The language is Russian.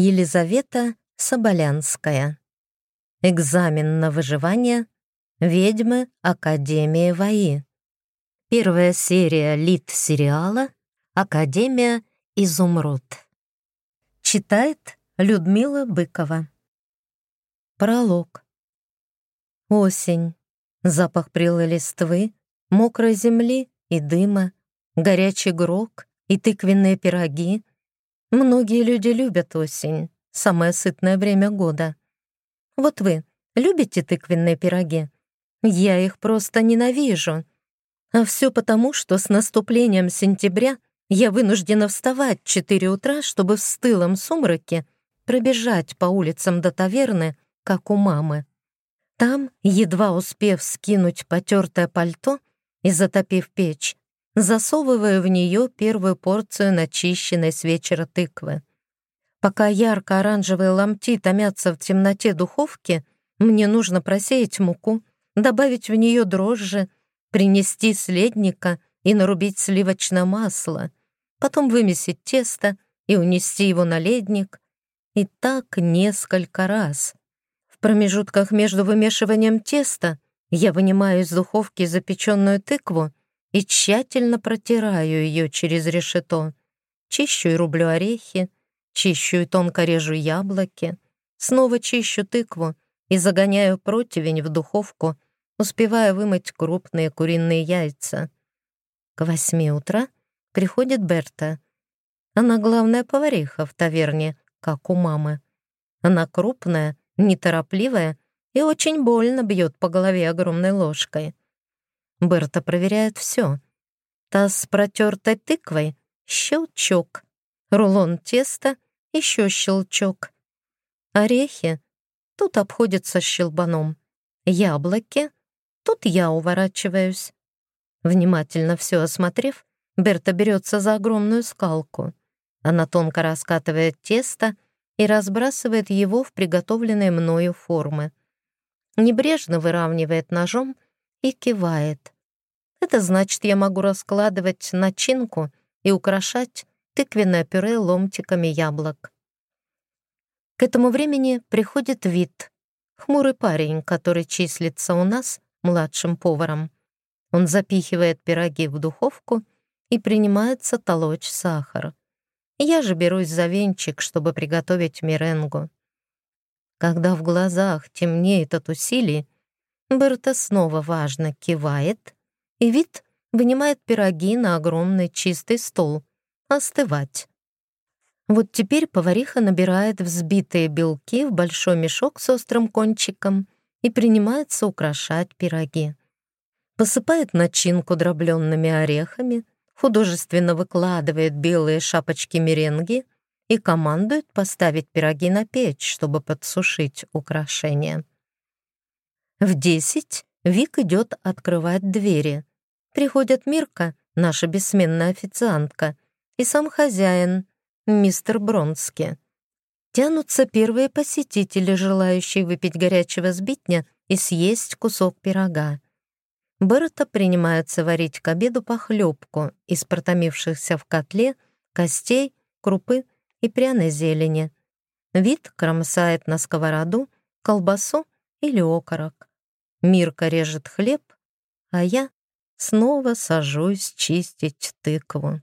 Елизавета Соболянская. Экзамен на выживание. Ведьмы Академии ВАИ. Первая серия лид-сериала «Академия Изумруд». Читает Людмила Быкова. Пролог. Осень. Запах прелой листвы, мокрой земли и дыма, горячий грок и тыквенные пироги. Многие люди любят осень, самое сытное время года. Вот вы любите тыквенные пироги? Я их просто ненавижу. А все потому, что с наступлением сентября я вынуждена вставать в 4 утра, чтобы в стылом сумраке пробежать по улицам до таверны, как у мамы. Там, едва успев скинуть потертое пальто и затопив печь, засовываю в нее первую порцию начищенной с вечера тыквы. Пока ярко-оранжевые ломти томятся в темноте духовки, мне нужно просеять муку, добавить в нее дрожжи, принести следника и нарубить сливочное масло, потом вымесить тесто и унести его на ледник. И так несколько раз. В промежутках между вымешиванием теста я вынимаю из духовки запеченную тыкву и тщательно протираю ее через решето. Чищу и рублю орехи, чищу и тонко режу яблоки, снова чищу тыкву и загоняю противень в духовку, успевая вымыть крупные куриные яйца. К восьми утра приходит Берта. Она главная повариха в таверне, как у мамы. Она крупная, неторопливая и очень больно бьет по голове огромной ложкой. Берта проверяет все. Таз с протертой тыквой — щелчок. Рулон теста — еще щелчок. Орехи — тут обходится щелбаном. Яблоки — тут я уворачиваюсь. Внимательно все осмотрев, Берта берется за огромную скалку. Она тонко раскатывает тесто — и разбрасывает его в приготовленные мною формы. Небрежно выравнивает ножом и кивает. Это значит, я могу раскладывать начинку и украшать тыквенное пюре ломтиками яблок. К этому времени приходит вид. Хмурый парень, который числится у нас младшим поваром. Он запихивает пироги в духовку и принимается толочь сахар. Я же берусь за венчик, чтобы приготовить меренгу. Когда в глазах темнеет от усилий, Берта снова важно кивает, и вид вынимает пироги на огромный чистый стол. Остывать. Вот теперь повариха набирает взбитые белки в большой мешок с острым кончиком и принимается украшать пироги. Посыпает начинку дробленными орехами — художественно выкладывает белые шапочки меренги и командует поставить пироги на печь, чтобы подсушить украшения. В десять Вик идет открывать двери. Приходит Мирка, наша бессменная официантка, и сам хозяин, мистер Бронски. Тянутся первые посетители, желающие выпить горячего сбитня и съесть кусок пирога. Берта принимается варить к обеду похлебку из протомившихся в котле костей, крупы и пряной зелени. Вид кромсает на сковороду колбасу или окорок. Мирка режет хлеб, а я снова сажусь чистить тыкву.